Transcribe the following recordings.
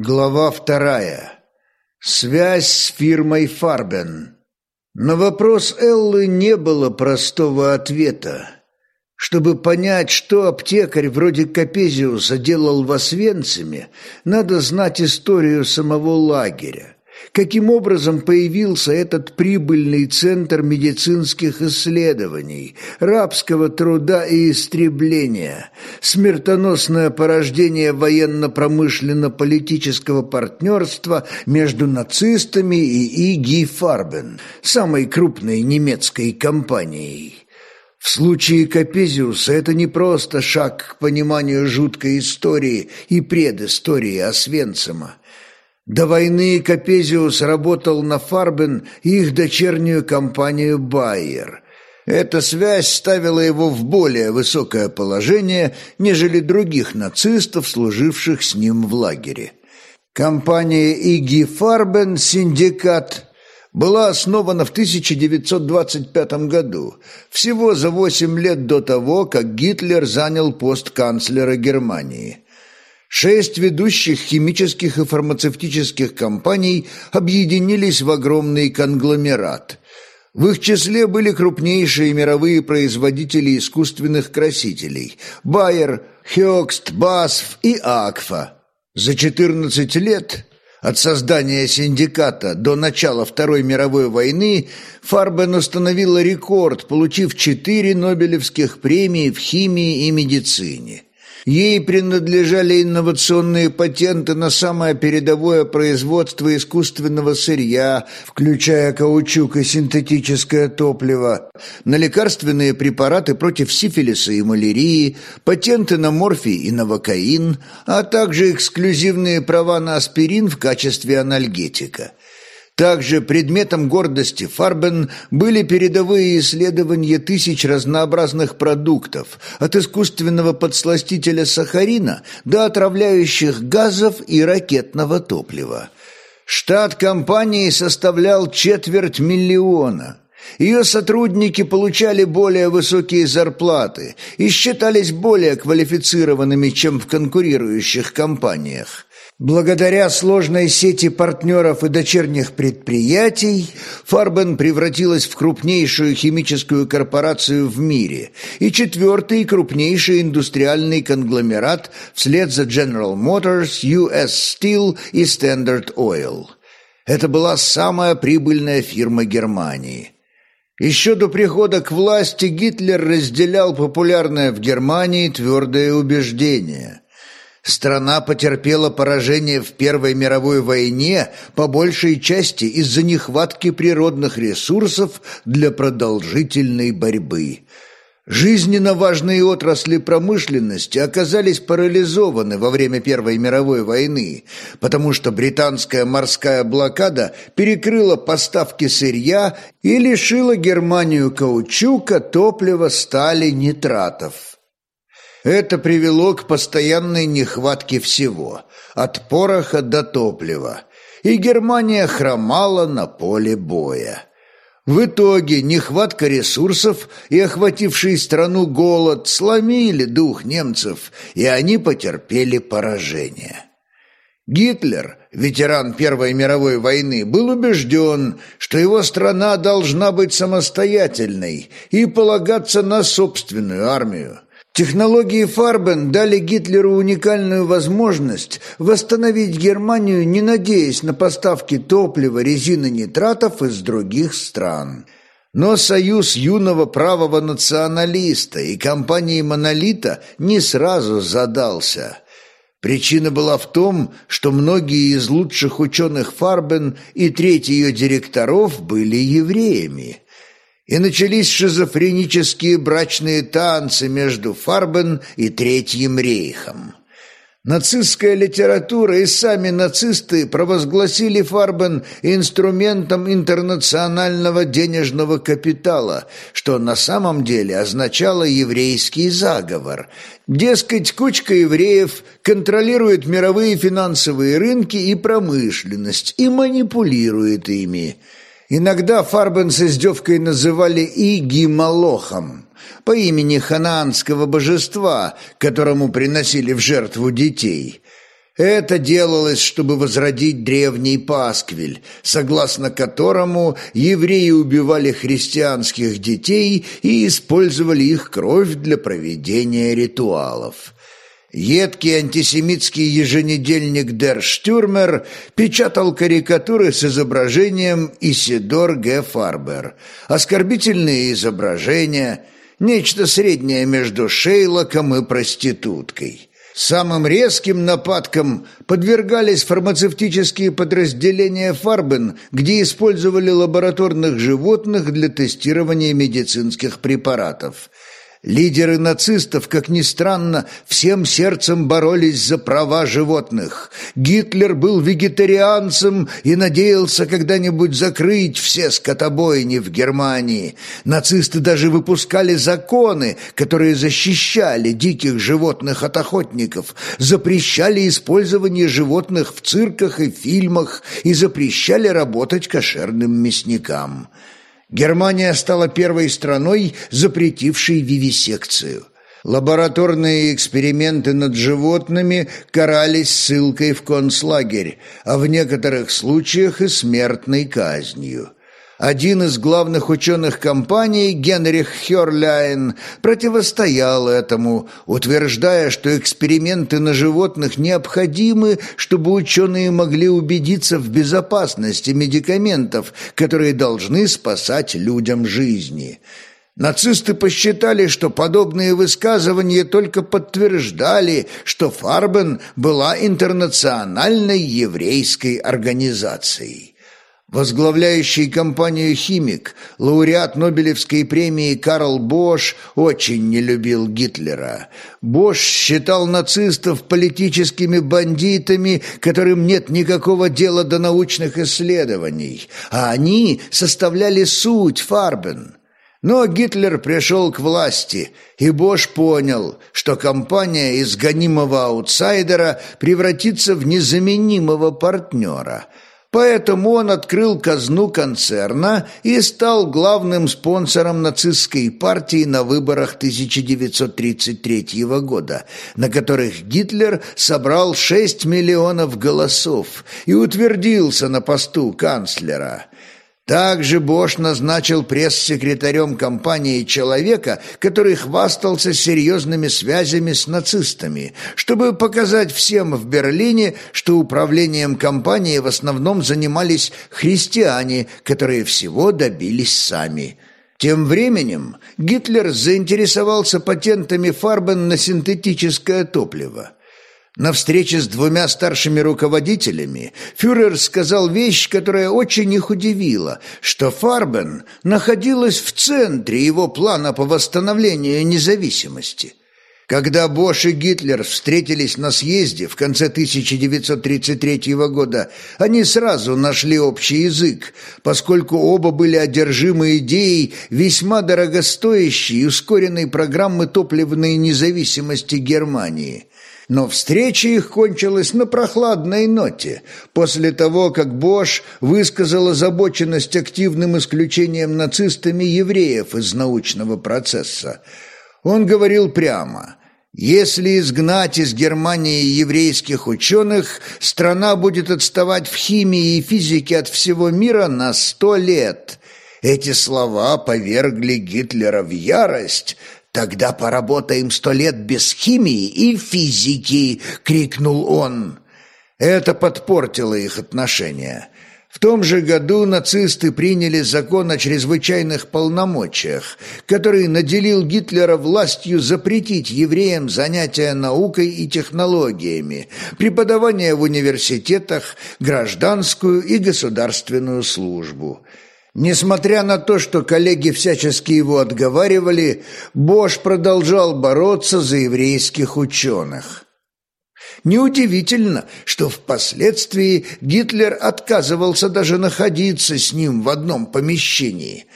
Глава вторая. Связь с фирмой Фарбен. На вопрос Эллы не было простого ответа. Чтобы понять, что аптекарь вроде Капезиуса делал в Освенциме, надо знать историю самого лагеря каким образом появился этот прибыльный центр медицинских исследований, рабского труда и истребления, смертоносное порождение военно-промышленно-политического партнерства между нацистами и Иги Фарбен, самой крупной немецкой компанией. В случае Капезиуса это не просто шаг к пониманию жуткой истории и предыстории Освенцима, до войны Капезиус работал на Фарбен и их дочернюю компанию «Байер». Эта связь ставила его в более высокое положение, нежели других нацистов, служивших с ним в лагере. Компания «ИГ Фарбен» «Синдикат» была основана в 1925 году, всего за восемь лет до того, как Гитлер занял пост канцлера Германии – Шесть ведущих химических и фармацевтических компаний объединились в огромный конгломерат. В их числе были крупнейшие мировые производители искусственных красителей – Байер, Хёкст, Басф и Акфа. За 14 лет от создания синдиката до начала Второй мировой войны Фарбен установила рекорд, получив четыре Нобелевских премии в химии и медицине – Ей принадлежали инновационные патенты на самое передовое производство искусственного сырья, включая каучук и синтетическое топливо, на лекарственные препараты против сифилиса и малярии, патенты на морфий и новокаин, а также эксклюзивные права на аспирин в качестве анальгетика. Также предметом гордости Фарбен были передовые исследования тысяч разнообразных продуктов, от искусственного подсластителя сахарина до отравляющих газов и ракетного топлива. Штат компании составлял четверть миллиона. Ее сотрудники получали более высокие зарплаты и считались более квалифицированными, чем в конкурирующих компаниях. Благодаря сложной сети партнеров и дочерних предприятий Фарбен превратилась в крупнейшую химическую корпорацию в мире и четвертый крупнейший индустриальный конгломерат вслед за General Motors, US Steel и Standard Oil. Это была самая прибыльная фирма Германии. Еще до прихода к власти Гитлер разделял популярное в Германии твердое убеждение – Страна потерпела поражение в Первой мировой войне по большей части из-за нехватки природных ресурсов для продолжительной борьбы. Жизненно важные отрасли промышленности оказались парализованы во время Первой мировой войны, потому что британская морская блокада перекрыла поставки сырья и лишила Германию каучука, топлива, стали, нитратов. Это привело к постоянной нехватке всего, от пороха до топлива, и Германия хромала на поле боя. В итоге нехватка ресурсов и охвативший страну голод сломили дух немцев, и они потерпели поражение. Гитлер, ветеран Первой мировой войны, был убежден, что его страна должна быть самостоятельной и полагаться на собственную армию. Технологии Фарбен дали Гитлеру уникальную возможность восстановить Германию, не надеясь на поставки топлива, резины, нитратов из других стран. Но союз юного правого националиста и компании «Монолита» не сразу задался. Причина была в том, что многие из лучших ученых Фарбен и треть ее директоров были евреями – и начались шизофренические брачные танцы между Фарбен и Третьим рейхом. Нацистская литература и сами нацисты провозгласили Фарбен инструментом интернационального денежного капитала, что на самом деле означало еврейский заговор. Дескать, кучка евреев контролирует мировые финансовые рынки и промышленность и манипулирует ими – Иногда Фарбен с издевкой называли Иги Малохом по имени ханаанского божества, которому приносили в жертву детей. Это делалось, чтобы возродить древний пасквиль, согласно которому евреи убивали христианских детей и использовали их кровь для проведения ритуалов. Едкий антисемитский еженедельник «Дер Штюрмер» печатал карикатуры с изображением Исидор Г. Фарбер, оскорбительные изображения, нечто среднее между Шейлоком и проституткой. Самым резким нападкам подвергались фармацевтические подразделения Фарбен, где использовали лабораторных животных для тестирования медицинских препаратов – Лидеры нацистов, как ни странно, всем сердцем боролись за права животных. Гитлер был вегетарианцем и надеялся когда-нибудь закрыть все скотобойни в Германии. Нацисты даже выпускали законы, которые защищали диких животных от охотников, запрещали использование животных в цирках и фильмах и запрещали работать кошерным мясникам. Германия стала первой страной, запретившей вивисекцию. Лабораторные эксперименты над животными карались ссылкой в концлагерь, а в некоторых случаях и смертной казнью. Один из главных ученых компании, Генрих Херляйн, противостоял этому, утверждая, что эксперименты на животных необходимы, чтобы ученые могли убедиться в безопасности медикаментов, которые должны спасать людям жизни. Нацисты посчитали, что подобные высказывания только подтверждали, что Фарбен была интернациональной еврейской организацией. Возглавляющий компанию «Химик», лауреат Нобелевской премии Карл Бош очень не любил Гитлера. Бош считал нацистов политическими бандитами, которым нет никакого дела до научных исследований, а они составляли суть Фарбен. Но Гитлер пришел к власти, и Бош понял, что компания из гонимого аутсайдера превратится в незаменимого партнера – Поэтому он открыл казну концерна и стал главным спонсором нацистской партии на выборах 1933 года, на которых Гитлер собрал 6 миллионов голосов и утвердился на посту канцлера – также Бош назначил пресс-секретарем компании человека, который хвастался серьезными связями с нацистами, чтобы показать всем в Берлине, что управлением компании в основном занимались христиане, которые всего добились сами. Тем временем Гитлер заинтересовался патентами Фарбен на синтетическое топливо – на встрече с двумя старшими руководителями фюрер сказал вещь, которая очень их удивила, что Фарбен находилась в центре его плана по восстановлению независимости. Когда Бош и Гитлер встретились на съезде в конце 1933 года, они сразу нашли общий язык, поскольку оба были одержимы идеей весьма дорогостоящей ускоренной программы топливной независимости Германии – но встреча их кончилась на прохладной ноте, после того, как Бош высказал озабоченность активным исключением нацистами евреев из научного процесса. Он говорил прямо – если изгнать из Германии еврейских ученых, страна будет отставать в химии и физике от всего мира на сто лет. Эти слова повергли Гитлера в ярость, «Тогда поработаем сто лет без химии и физики!» — крикнул он. Это подпортило их отношения. В том же году нацисты приняли закон о чрезвычайных полномочиях, который наделил Гитлера властью запретить евреям занятия наукой и технологиями, преподавание в университетах, гражданскую и государственную службу – Несмотря на то, что коллеги всячески его отговаривали, Бош продолжал бороться за еврейских ученых. Неудивительно, что впоследствии Гитлер отказывался даже находиться с ним в одном помещении.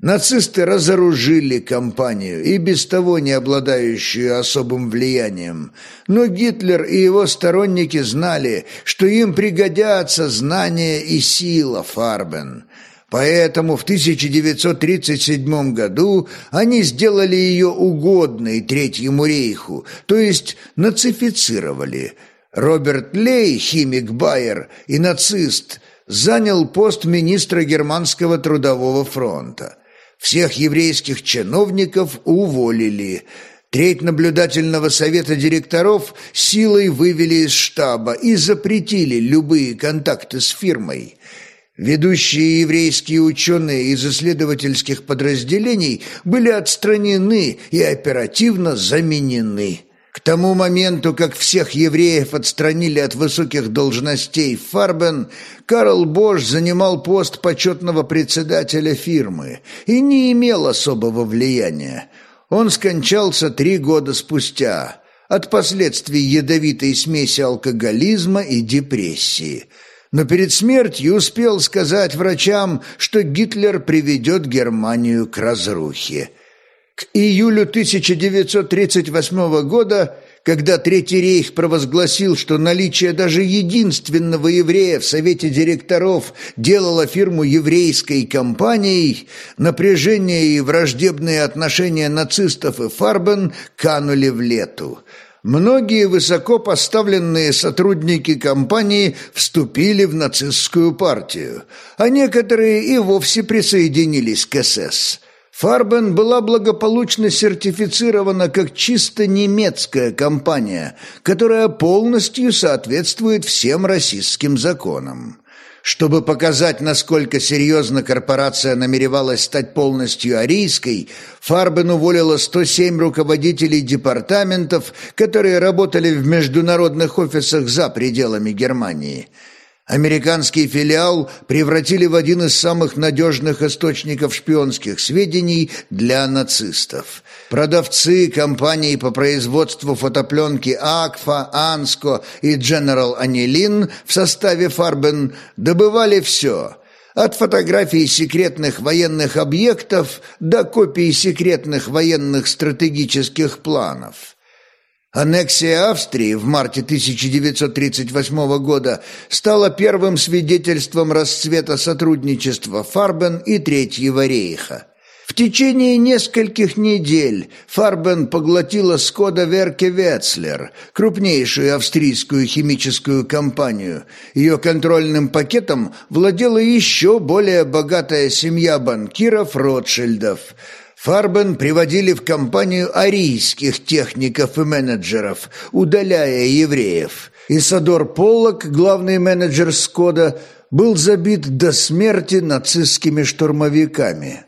Нацисты разоружили компанию, и без того не обладающую особым влиянием. Но Гитлер и его сторонники знали, что им пригодятся знания и сила Фарбен – Поэтому в 1937 году они сделали ее угодной Третьему рейху, то есть нацифицировали. Роберт Лей, химик Байер и нацист, занял пост министра Германского трудового фронта. Всех еврейских чиновников уволили. Треть наблюдательного совета директоров силой вывели из штаба и запретили любые контакты с фирмой. Ведущие еврейские ученые из исследовательских подразделений были отстранены и оперативно заменены. К тому моменту, как всех евреев отстранили от высоких должностей Фарбен, Карл Бош занимал пост почетного председателя фирмы и не имел особого влияния. Он скончался три года спустя от последствий ядовитой смеси алкоголизма и депрессии. Но перед смертью успел сказать врачам, что Гитлер приведет Германию к разрухе. К июлю 1938 года, когда Третий рейх провозгласил, что наличие даже единственного еврея в Совете директоров делало фирму еврейской компанией, напряжение и враждебные отношения нацистов и Фарбен канули в лету. Многие высоко поставленные сотрудники компании вступили в нацистскую партию, а некоторые и вовсе присоединились к СС. Фарбен была благополучно сертифицирована как чисто немецкая компания, которая полностью соответствует всем российским законам. Чтобы показать, насколько серьезно корпорация намеревалась стать полностью арийской, Фарбен уволила 107 руководителей департаментов, которые работали в международных офисах за пределами Германии – Американский филиал превратили в один из самых надежных источников шпионских сведений для нацистов. Продавцы компаний по производству фотопленки «Акфа», «Анско» и «Дженерал Анилин» в составе «Фарбен» добывали все – от фотографий секретных военных объектов до копий секретных военных стратегических планов – Аннексия Австрии в марте 1938 года стала первым свидетельством расцвета сотрудничества Фарбен и Третьего рейха. В течение нескольких недель Фарбен поглотила Скода Верке Ветслер, крупнейшую австрийскую химическую компанию. Ее контрольным пакетом владела еще более богатая семья банкиров Ротшильдов – Фарбен приводили в компанию арийских техников и менеджеров, удаляя евреев. Исадор Поллок, главный менеджер Скода, был забит до смерти нацистскими штурмовиками.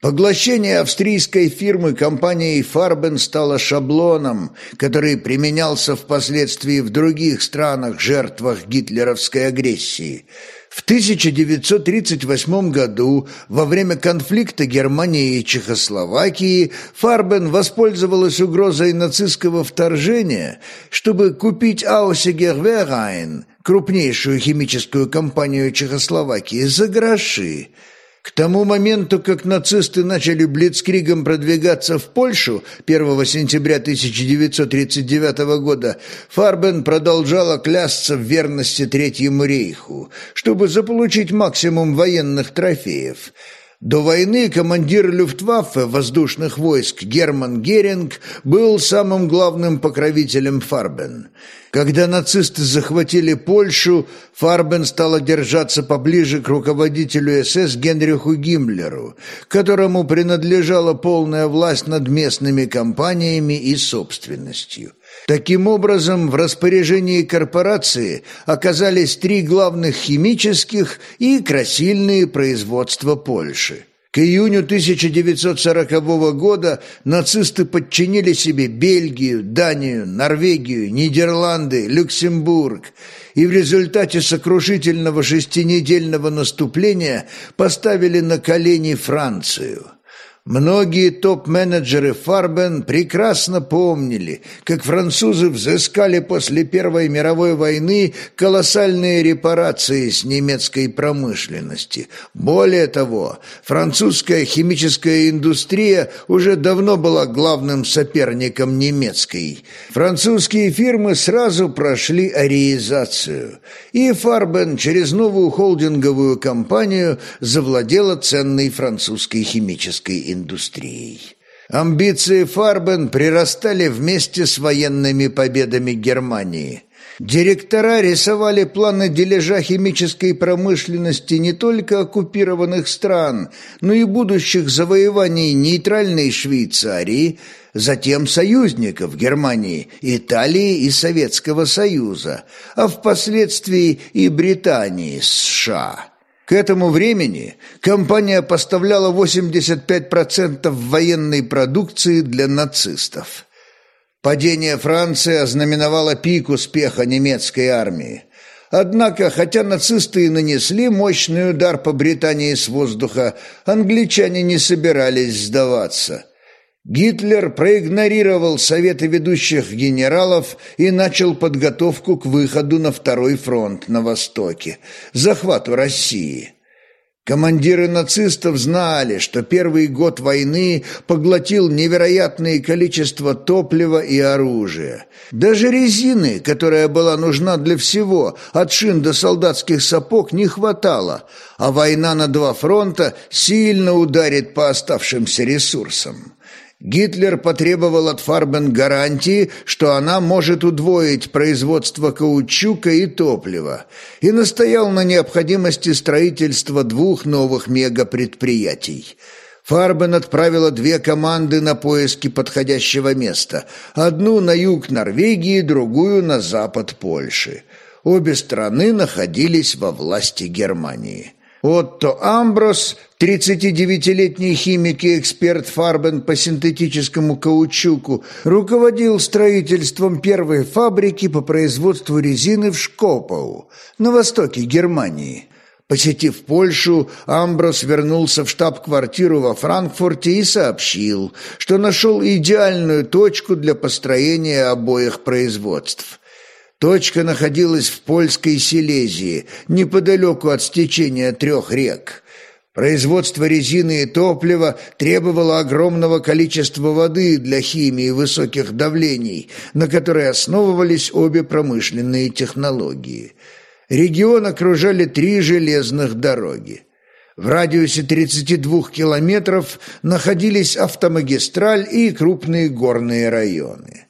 Поглощение австрийской фирмы компанией Фарбен стало шаблоном, который применялся впоследствии в других странах жертвах гитлеровской агрессии – в 1938 году, во время конфликта Германии и Чехословакии, Фарбен воспользовалась угрозой нацистского вторжения, чтобы купить Аусигер Верайн, крупнейшую химическую компанию Чехословакии, за гроши – к тому моменту, как нацисты начали блицкригом продвигаться в Польшу 1 сентября 1939 года, Фарбен продолжала клясться в верности Третьему рейху, чтобы заполучить максимум военных трофеев – до войны командир Люфтваффе воздушных войск Герман Геринг был самым главным покровителем Фарбен. Когда нацисты захватили Польшу, Фарбен стала держаться поближе к руководителю СС Генриху Гиммлеру, которому принадлежала полная власть над местными компаниями и собственностью. Таким образом, в распоряжении корпорации оказались три главных химических и красильные производства Польши. К июню 1940 года нацисты подчинили себе Бельгию, Данию, Норвегию, Нидерланды, Люксембург и в результате сокрушительного шестинедельного наступления поставили на колени Францию. Многие топ-менеджеры Фарбен прекрасно помнили, как французы взыскали после Первой мировой войны колоссальные репарации с немецкой промышленности. Более того, французская химическая индустрия уже давно была главным соперником немецкой. Французские фирмы сразу прошли ариизацию, и Фарбен через новую холдинговую компанию завладела ценной французской химической индустрией индустрией. Амбиции Фарбен прирастали вместе с военными победами Германии. Директора рисовали планы дележа химической промышленности не только оккупированных стран, но и будущих завоеваний нейтральной Швейцарии, затем союзников Германии, Италии и Советского Союза, а впоследствии и Британии, США. К этому времени компания поставляла 85% военной продукции для нацистов. Падение Франции ознаменовало пик успеха немецкой армии. Однако, хотя нацисты и нанесли мощный удар по Британии с воздуха, англичане не собирались сдаваться – Гитлер проигнорировал советы ведущих генералов и начал подготовку к выходу на Второй фронт на Востоке, захвату России. Командиры нацистов знали, что первый год войны поглотил невероятное количество топлива и оружия. Даже резины, которая была нужна для всего, от шин до солдатских сапог, не хватало, а война на два фронта сильно ударит по оставшимся ресурсам. Гитлер потребовал от Фарбен гарантии, что она может удвоить производство каучука и топлива, и настоял на необходимости строительства двух новых мегапредприятий. Фарбен отправила две команды на поиски подходящего места, одну на юг Норвегии, другую на запад Польши. Обе страны находились во власти Германии. Отто Амброс, 39-летний химик и эксперт Фарбен по синтетическому каучуку, руководил строительством первой фабрики по производству резины в Шкопау, на востоке Германии. Посетив Польшу, Амброс вернулся в штаб-квартиру во Франкфурте и сообщил, что нашел идеальную точку для построения обоих производств – Точка находилась в польской Силезии, неподалеку от стечения трех рек. Производство резины и топлива требовало огромного количества воды для химии высоких давлений, на которой основывались обе промышленные технологии. Регион окружали три железных дороги. В радиусе 32 километров находились автомагистраль и крупные горные районы.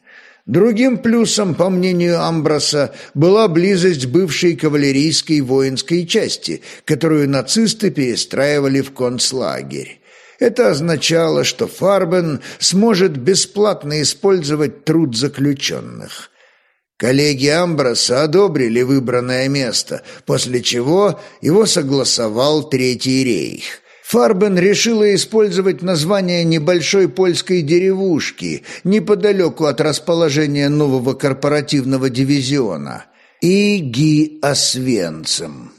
Другим плюсом, по мнению Амброса, была близость бывшей кавалерийской воинской части, которую нацисты перестраивали в концлагерь. Это означало, что Фарбен сможет бесплатно использовать труд заключенных. Коллеги Амброса одобрили выбранное место, после чего его согласовал Третий рейх. Фарбен решила использовать название небольшой польской деревушки неподалеку от расположения нового корпоративного дивизиона – Иги Освенцим.